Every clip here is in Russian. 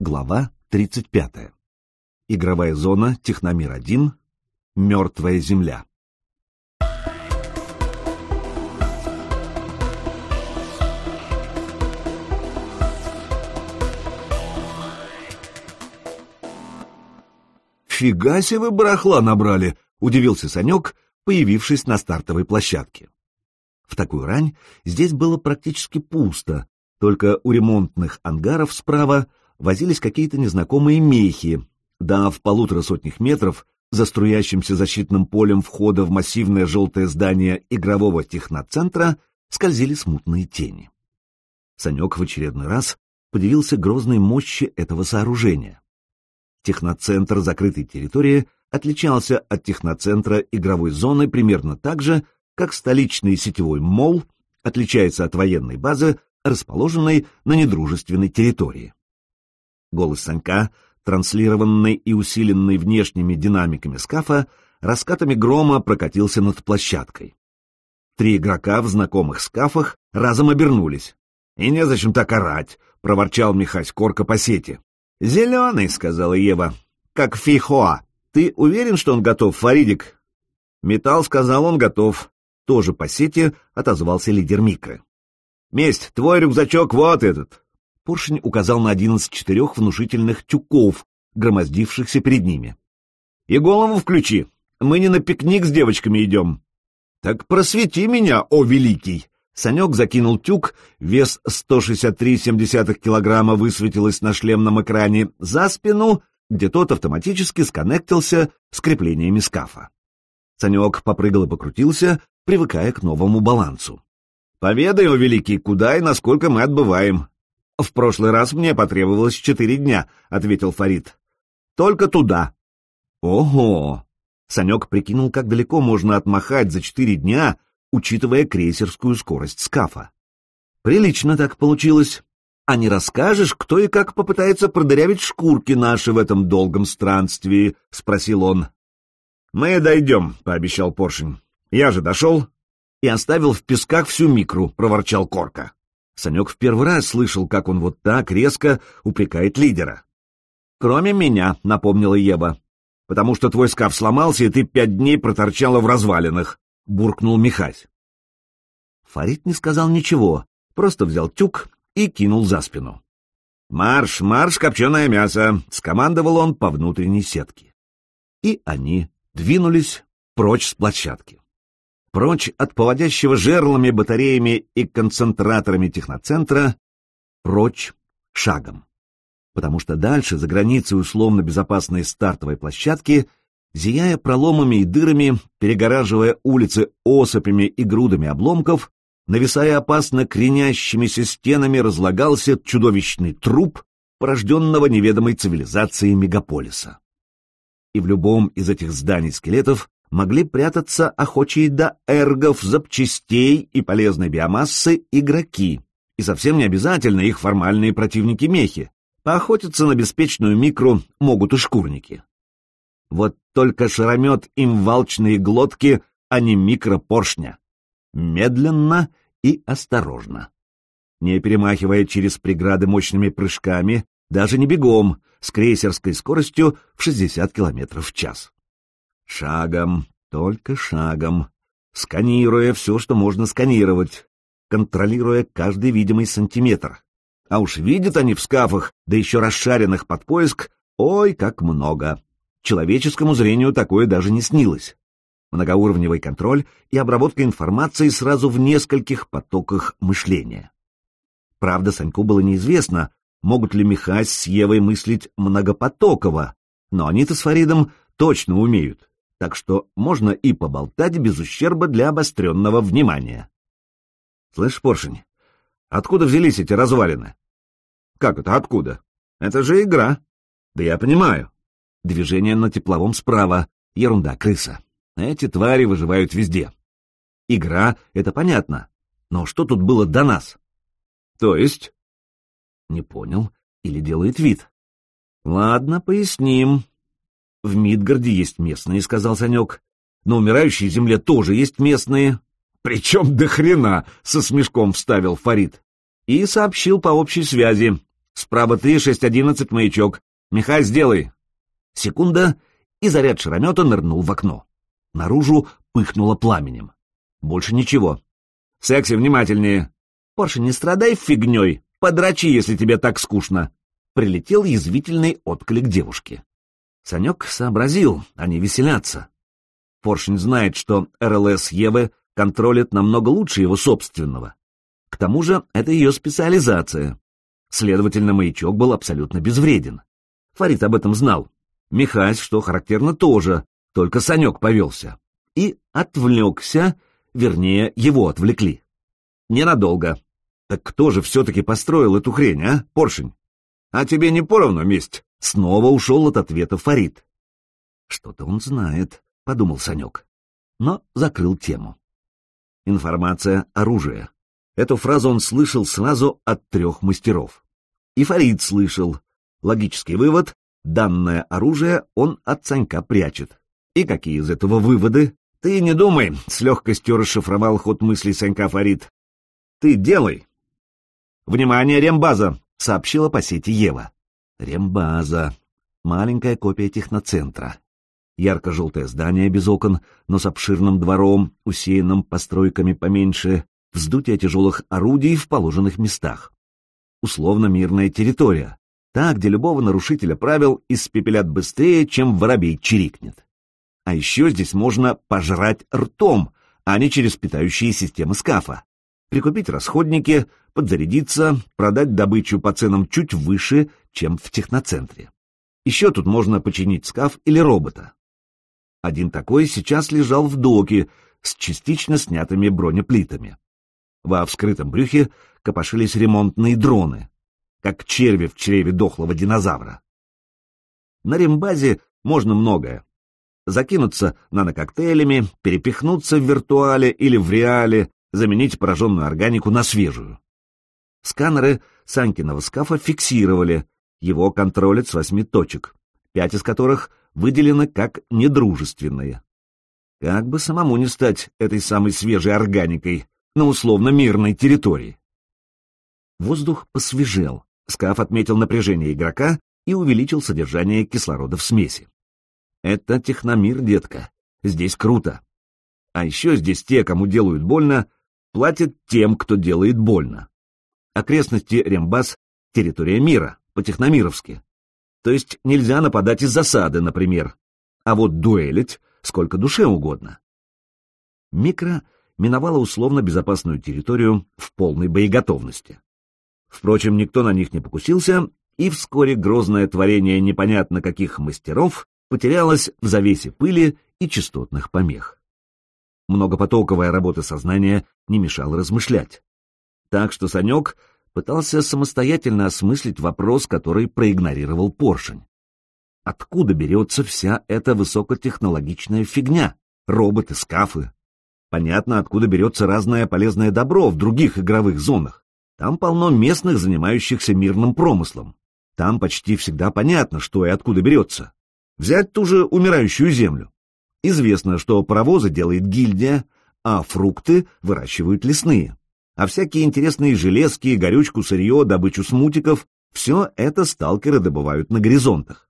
Глава 35. Игровая зона Техномир-1. Мертвая земля. «Фига себе вы барахла набрали!» — удивился Санек, появившись на стартовой площадке. В такую рань здесь было практически пусто, только у ремонтных ангаров справа возились какие-то незнакомые мехи, да в полутора сотнях метров за струящимся защитным полем входа в массивное желтое здание игрового техноцентра скользили смутные тени. Санек в очередной раз подивился грозной мощи этого сооружения. Техноцентр закрытой территории отличался от техноцентра игровой зоны примерно так же, как столичный сетевой мол отличается от военной базы, расположенной на недружественной территории. Голос Санька, транслированный и усиленный внешними динамиками скафа, раскатами грома прокатился над площадкой. Три игрока в знакомых скафах разом обернулись. «И незачем так орать!» — проворчал Михась Корка по сети. «Зеленый», — сказала Ева, — «как Фихоа. Ты уверен, что он готов, Фаридик?» Металл сказал, он готов. Тоже по сети отозвался лидер Микры. «Месть, твой рюкзачок вот этот!» Поршень указал на один из четырех внушительных тюков, громоздившихся перед ними. «И голову включи! Мы не на пикник с девочками идем!» «Так просвети меня, о великий!» Санек закинул тюк, вес 163,7 килограмма высветилось на шлемном экране, за спину, где тот автоматически сконнектился с креплениями скафа. Санек попрыгал и покрутился, привыкая к новому балансу. «Поведай, о великий, куда и насколько мы отбываем». «В прошлый раз мне потребовалось четыре дня», — ответил Фарид. «Только туда». «Ого!» Санек прикинул, как далеко можно отмахать за четыре дня, учитывая крейсерскую скорость скафа. «Прилично так получилось. А не расскажешь, кто и как попытается продырявить шкурки наши в этом долгом странствии?» — спросил он. «Мы дойдем», — пообещал Поршень. «Я же дошел» и оставил в песках всю микру», — проворчал Корка. Санек в первый раз слышал, как он вот так резко упрекает лидера. «Кроме меня», — напомнила Ева, — «потому что твой скаф сломался, и ты пять дней проторчала в развалинах», — буркнул Михась. Фарид не сказал ничего, просто взял тюк и кинул за спину. «Марш, марш, копченое мясо!» — скомандовал он по внутренней сетке. И они двинулись прочь с площадки прочь от поводящего жерлами, батареями и концентраторами техноцентра, прочь шагом. Потому что дальше, за границей условно-безопасной стартовой площадки, зияя проломами и дырами, перегораживая улицы осыпями и грудами обломков, нависая опасно кренящимися стенами, разлагался чудовищный труп, порожденного неведомой цивилизацией мегаполиса. И в любом из этих зданий-скелетов могли прятаться охочие до эргов, запчастей и полезной биомассы игроки, и совсем не обязательно их формальные противники-мехи. Поохотиться на беспечную микру могут и шкурники. Вот только шаромет им валчные глотки, а не микропоршня. Медленно и осторожно. Не перемахивая через преграды мощными прыжками, даже не бегом, с крейсерской скоростью в 60 км в час. Шагом, только шагом, сканируя все, что можно сканировать, контролируя каждый видимый сантиметр. А уж видят они в скафах, да еще расшаренных под поиск, ой, как много. Человеческому зрению такое даже не снилось. Многоуровневый контроль и обработка информации сразу в нескольких потоках мышления. Правда, Саньку было неизвестно, могут ли Михась с Евой мыслить многопотоково, но они-то с Фаридом точно умеют так что можно и поболтать без ущерба для обостренного внимания. Слышь, Поршень, откуда взялись эти развалины? Как это откуда? Это же игра. Да я понимаю. Движение на тепловом справа. Ерунда, крыса. Эти твари выживают везде. Игра — это понятно. Но что тут было до нас? То есть? Не понял. Или делает вид. Ладно, поясним. В Мидгарде есть местные, — сказал Санек. На умирающей земле тоже есть местные. Причем до хрена, — со смешком вставил Фарид. И сообщил по общей связи. Справа ты, 6.11, маячок. Михай, сделай. Секунда, и заряд шаромета нырнул в окно. Наружу пыхнуло пламенем. Больше ничего. Секси, внимательнее. Порше, не страдай фигней. Подрачи, если тебе так скучно. Прилетел язвительный отклик девушки. Санек сообразил, они веселятся. Поршень знает, что РЛС Евы контролит намного лучше его собственного. К тому же это ее специализация. Следовательно, маячок был абсолютно безвреден. Фарид об этом знал. Михась, что характерно, тоже, только Санек повелся. И отвлекся, вернее, его отвлекли. Ненадолго. Так кто же все-таки построил эту хрень, а, поршень? А тебе не поровну месть? Снова ушел от ответа Фарид. Что-то он знает, подумал Санек, но закрыл тему. Информация — оружие. Эту фразу он слышал сразу от трех мастеров. И Фарид слышал. Логический вывод — данное оружие он от Санька прячет. И какие из этого выводы? Ты не думай, — с легкостью расшифровал ход мыслей Санька Фарид. Ты делай. Внимание, рембаза! — сообщила по сети Ева. Рембаза. Маленькая копия техноцентра. Ярко-желтое здание без окон, но с обширным двором, усеянным постройками поменьше, вздутие тяжелых орудий в положенных местах. Условно мирная территория, та, где любого нарушителя правил испепелят быстрее, чем воробей чирикнет. А еще здесь можно пожрать ртом, а не через питающие системы скафа. Прикупить расходники, подзарядиться, продать добычу по ценам чуть выше, чем в техноцентре. Еще тут можно починить скаф или робота. Один такой сейчас лежал в доке с частично снятыми бронеплитами. Во вскрытом брюхе копошились ремонтные дроны, как черви в чреве дохлого динозавра. На рембазе можно многое. Закинуться нанококтейлями, перепихнуться в виртуале или в реале, заменить пораженную органику на свежую. Сканеры Санкиного скафа фиксировали, его контролят с восьми точек, пять из которых выделены как недружественные. Как бы самому не стать этой самой свежей органикой на условно-мирной территории. Воздух посвежел, скаф отметил напряжение игрока и увеличил содержание кислорода в смеси. Это техномир, детка, здесь круто. А еще здесь те, кому делают больно, платят тем, кто делает больно. Окрестности Рембас — территория мира, по-техномировски. То есть нельзя нападать из засады, например, а вот дуэлить сколько душе угодно. Микро миновала условно безопасную территорию в полной боеготовности. Впрочем, никто на них не покусился, и вскоре грозное творение непонятно каких мастеров потерялось в завесе пыли и частотных помех. Многопотоковая работа сознания не мешала размышлять. Так что Санек пытался самостоятельно осмыслить вопрос, который проигнорировал поршень. Откуда берется вся эта высокотехнологичная фигня? Роботы, скафы. Понятно, откуда берется разное полезное добро в других игровых зонах. Там полно местных, занимающихся мирным промыслом. Там почти всегда понятно, что и откуда берется. Взять ту же умирающую землю. Известно, что паровозы делает гильдия, а фрукты выращивают лесные а всякие интересные железки, горючку, сырье, добычу смутиков — все это сталкеры добывают на горизонтах.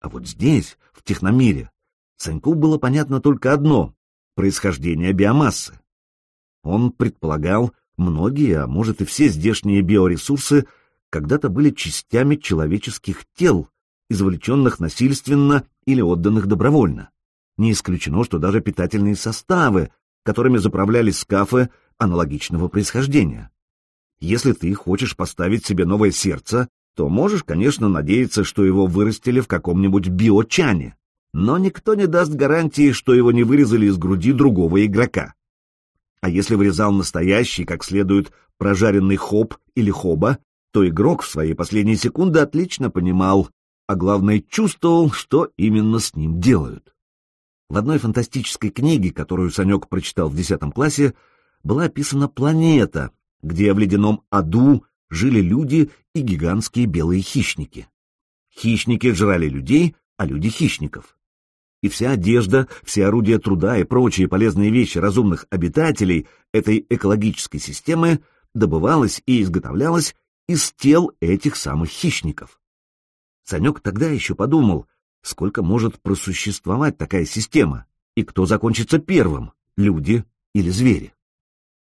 А вот здесь, в техномире, Саньку было понятно только одно — происхождение биомассы. Он предполагал, многие, а может и все здешние биоресурсы когда-то были частями человеческих тел, извлеченных насильственно или отданных добровольно. Не исключено, что даже питательные составы, которыми заправлялись скафы, аналогичного происхождения. Если ты хочешь поставить себе новое сердце, то можешь, конечно, надеяться, что его вырастили в каком-нибудь биочане, но никто не даст гарантии, что его не вырезали из груди другого игрока. А если вырезал настоящий, как следует, прожаренный хоб или хоба, то игрок в свои последние секунды отлично понимал, а главное чувствовал, что именно с ним делают. В одной фантастической книге, которую Санек прочитал в десятом классе, была описана планета, где в ледяном аду жили люди и гигантские белые хищники. Хищники жрали людей, а люди — хищников. И вся одежда, все орудия труда и прочие полезные вещи разумных обитателей этой экологической системы добывалась и изготовлялась из тел этих самых хищников. Санек тогда еще подумал, сколько может просуществовать такая система, и кто закончится первым, люди или звери.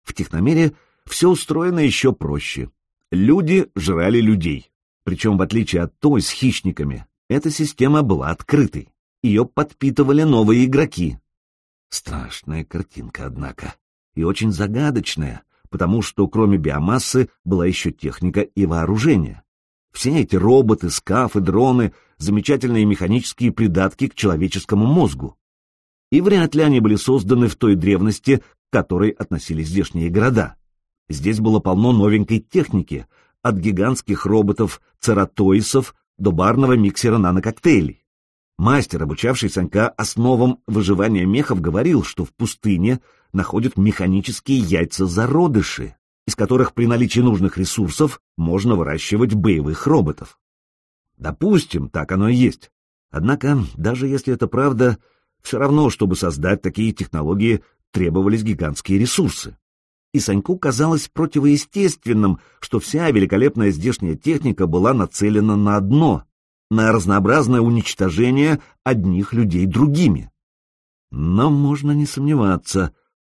В техномере все устроено еще проще. Люди жрали людей. Причем, в отличие от той с хищниками, эта система была открытой. Ее подпитывали новые игроки. Страшная картинка, однако, и очень загадочная, потому что кроме биомассы была еще техника и вооружение. Все эти роботы, скафы, дроны — замечательные механические придатки к человеческому мозгу. И вряд ли они были созданы в той древности, к которой относились здешние города. Здесь было полно новенькой техники, от гигантских роботов, цератоисов до барного миксера нанококтейлей. Мастер, обучавший Санька основам выживания мехов, говорил, что в пустыне находят механические яйца-зародыши, из которых при наличии нужных ресурсов можно выращивать боевых роботов. Допустим, так оно и есть. Однако, даже если это правда, все равно, чтобы создать такие технологии, требовались гигантские ресурсы и Саньку казалось противоестественным, что вся великолепная здешняя техника была нацелена на одно — на разнообразное уничтожение одних людей другими. Но можно не сомневаться,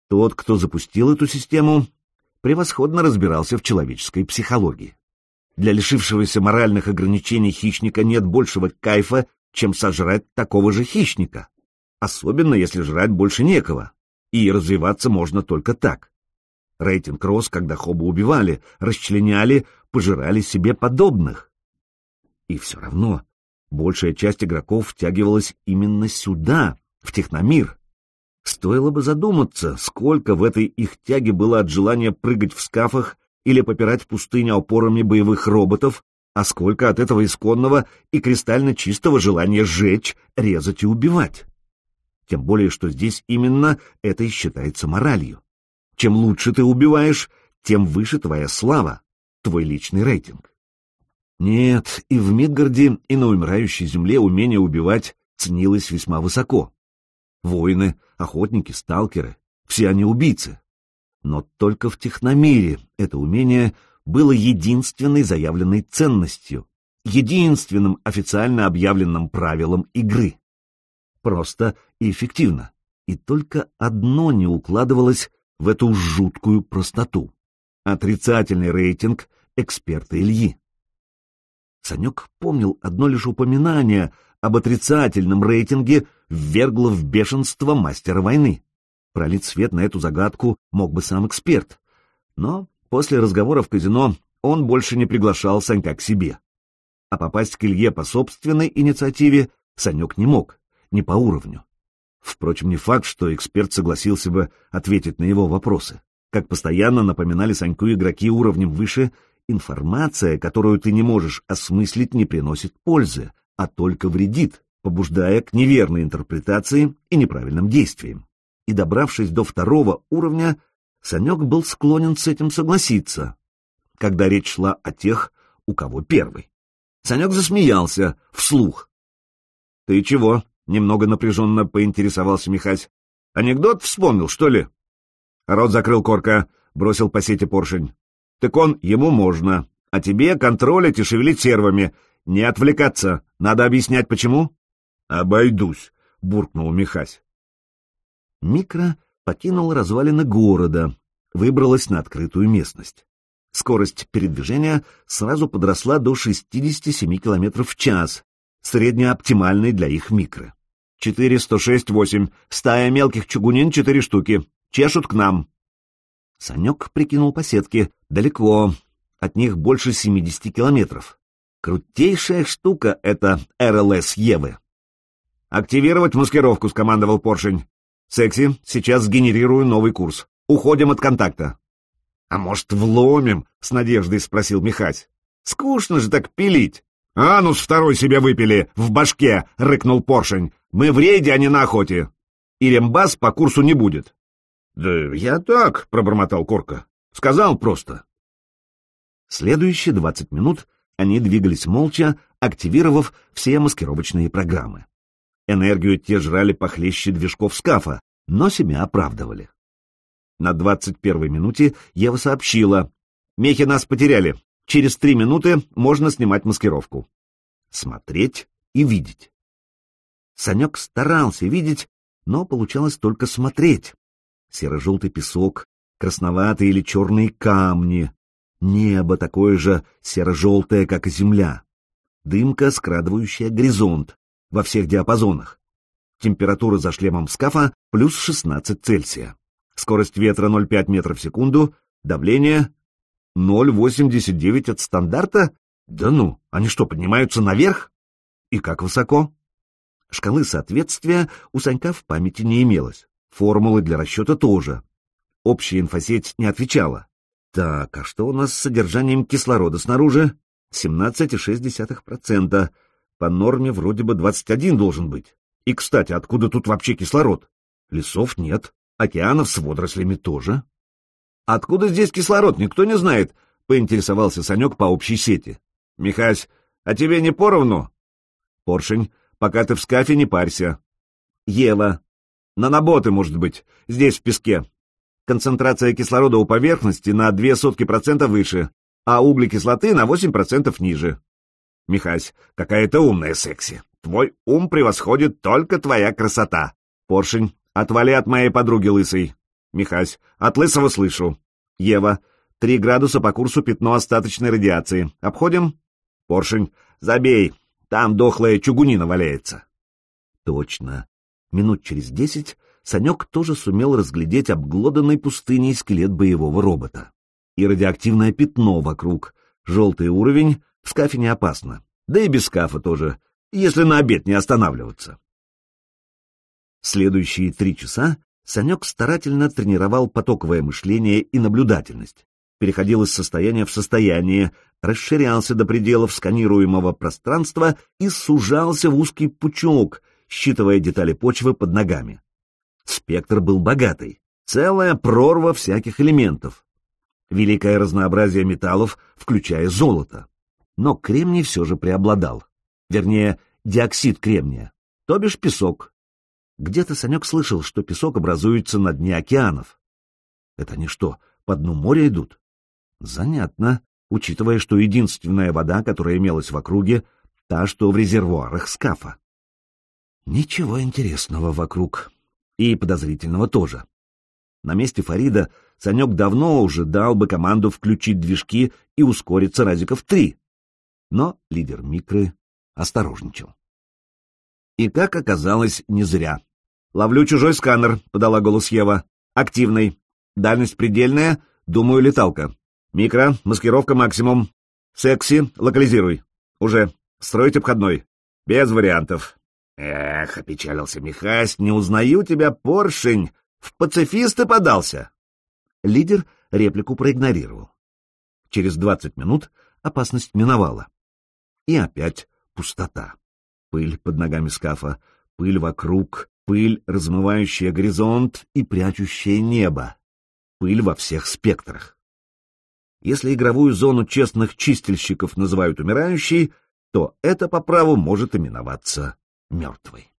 тот, кто запустил эту систему, превосходно разбирался в человеческой психологии. Для лишившегося моральных ограничений хищника нет большего кайфа, чем сожрать такого же хищника, особенно если жрать больше некого, и развиваться можно только так. Рейтинг рос, когда Хоба убивали, расчленяли, пожирали себе подобных. И все равно большая часть игроков втягивалась именно сюда, в техномир. Стоило бы задуматься, сколько в этой их тяге было от желания прыгать в скафах или попирать пустыню опорами боевых роботов, а сколько от этого исконного и кристально чистого желания сжечь, резать и убивать. Тем более, что здесь именно это и считается моралью. Чем лучше ты убиваешь, тем выше твоя слава, твой личный рейтинг. Нет, и в Мидгарде, и на умирающей земле умение убивать ценилось весьма высоко. Воины, охотники, сталкеры — все они убийцы. Но только в техномире это умение было единственной заявленной ценностью, единственным официально объявленным правилом игры. Просто и эффективно. И только одно не укладывалось в эту жуткую простоту. Отрицательный рейтинг эксперта Ильи. Санек помнил одно лишь упоминание об отрицательном рейтинге ввергло в бешенство мастера войны. Пролить свет на эту загадку мог бы сам эксперт. Но после разговора в казино он больше не приглашал Санька к себе. А попасть к Илье по собственной инициативе Санек не мог, не по уровню. Впрочем, не факт, что эксперт согласился бы ответить на его вопросы. Как постоянно напоминали Саньку игроки уровнем выше, информация, которую ты не можешь осмыслить, не приносит пользы, а только вредит, побуждая к неверной интерпретации и неправильным действиям. И добравшись до второго уровня, Санек был склонен с этим согласиться, когда речь шла о тех, у кого первый. Санек засмеялся, вслух. — Ты чего? Немного напряженно поинтересовался Михась. Анекдот вспомнил, что ли? Рот закрыл корка, бросил по сети поршень. Так он, ему можно. А тебе контролить и шевелить сервами. Не отвлекаться. Надо объяснять, почему? Обойдусь, буркнул Михась. Микро покинул развалины города, выбралась на открытую местность. Скорость передвижения сразу подросла до 67 км в час, среднеоптимальной для их микро. Четыре, сто шесть, восемь. Стая мелких чугунин четыре штуки. Чешут к нам. Санек прикинул по сетке. Далеко. От них больше семидесяти километров. Крутейшая штука это РЛС Евы. «Активировать маскировку», — скомандовал Поршень. «Секси, сейчас сгенерирую новый курс. Уходим от контакта». «А может, вломим?» — с надеждой спросил Михась. «Скучно же так пилить». «Анус второй себе выпили, в башке!» — рыкнул Поршень. Мы в рейде, а не на охоте. И рембас по курсу не будет. — Да я так, — пробормотал Корка. — Сказал просто. Следующие двадцать минут они двигались молча, активировав все маскировочные программы. Энергию те жрали похлеще движков скафа, но себя оправдывали. На двадцать первой минуте Ева сообщила. «Мехи нас потеряли. Через три минуты можно снимать маскировку. Смотреть и видеть. Санек старался видеть, но получалось только смотреть. Серо-желтый песок, красноватые или черные камни, небо такое же серо-желтое, как и земля, дымка, скрадывающая горизонт во всех диапазонах. Температура за шлемом скафа плюс 16 Цельсия. Скорость ветра 0,5 метров в секунду, давление 0,89 от стандарта? Да ну, они что, поднимаются наверх? И как высоко? Шкалы соответствия у Санька в памяти не имелось. Формулы для расчета тоже. Общая инфосеть не отвечала. Так, а что у нас с содержанием кислорода снаружи? 17,6%. По норме вроде бы 21 должен быть. И, кстати, откуда тут вообще кислород? Лесов нет, океанов с водорослями тоже. Откуда здесь кислород, никто не знает, поинтересовался Санек по общей сети. Михась, а тебе не поровну? Поршень, пока ты в скафе, не парься. Ева. Наноботы, может быть, здесь в песке. Концентрация кислорода у поверхности на две сотки процента выше, а углекислоты на восемь процентов ниже. Михась, какая то умная секси. Твой ум превосходит только твоя красота. Поршень, отвали от моей подруги лысой. Михась, от лысого слышу. Ева, три градуса по курсу пятно остаточной радиации. Обходим? Поршень, забей, там дохлая чугунина валяется. Точно. Минут через десять Санек тоже сумел разглядеть обглоданный пустыней скелет боевого робота. И радиоактивное пятно вокруг. Желтый уровень, в скафе не опасно. Да и без скафа тоже, если на обед не останавливаться. Следующие три часа Санек старательно тренировал потоковое мышление и наблюдательность, переходил из состояния в состояние, расширялся до пределов сканируемого пространства и сужался в узкий пучок, считывая детали почвы под ногами. Спектр был богатый, целая прорва всяких элементов. Великое разнообразие металлов, включая золото. Но кремний все же преобладал. Вернее, диоксид кремния, то бишь песок. Где-то Санек слышал, что песок образуется на дне океанов. Это они что, по дну моря идут? Занятно, учитывая, что единственная вода, которая имелась в округе, та, что в резервуарах скафа. Ничего интересного вокруг. И подозрительного тоже. На месте Фарида Санек давно уже дал бы команду включить движки и ускориться разиков три. Но лидер Микры осторожничал. И, как оказалось, не зря. «Ловлю чужой сканер», — подала голос Ева. «Активный. Дальность предельная, думаю, леталка. Микро, маскировка максимум. Секси, локализируй. Уже. Строить обходной. Без вариантов». «Эх», — опечалился Михась, — «не узнаю тебя, поршень. В пацифисты подался». Лидер реплику проигнорировал. Через двадцать минут опасность миновала. И опять пустота. Пыль под ногами скафа, пыль вокруг, пыль, размывающая горизонт и прячущая небо. Пыль во всех спектрах. Если игровую зону честных чистильщиков называют умирающей, то это по праву может именоваться мертвой.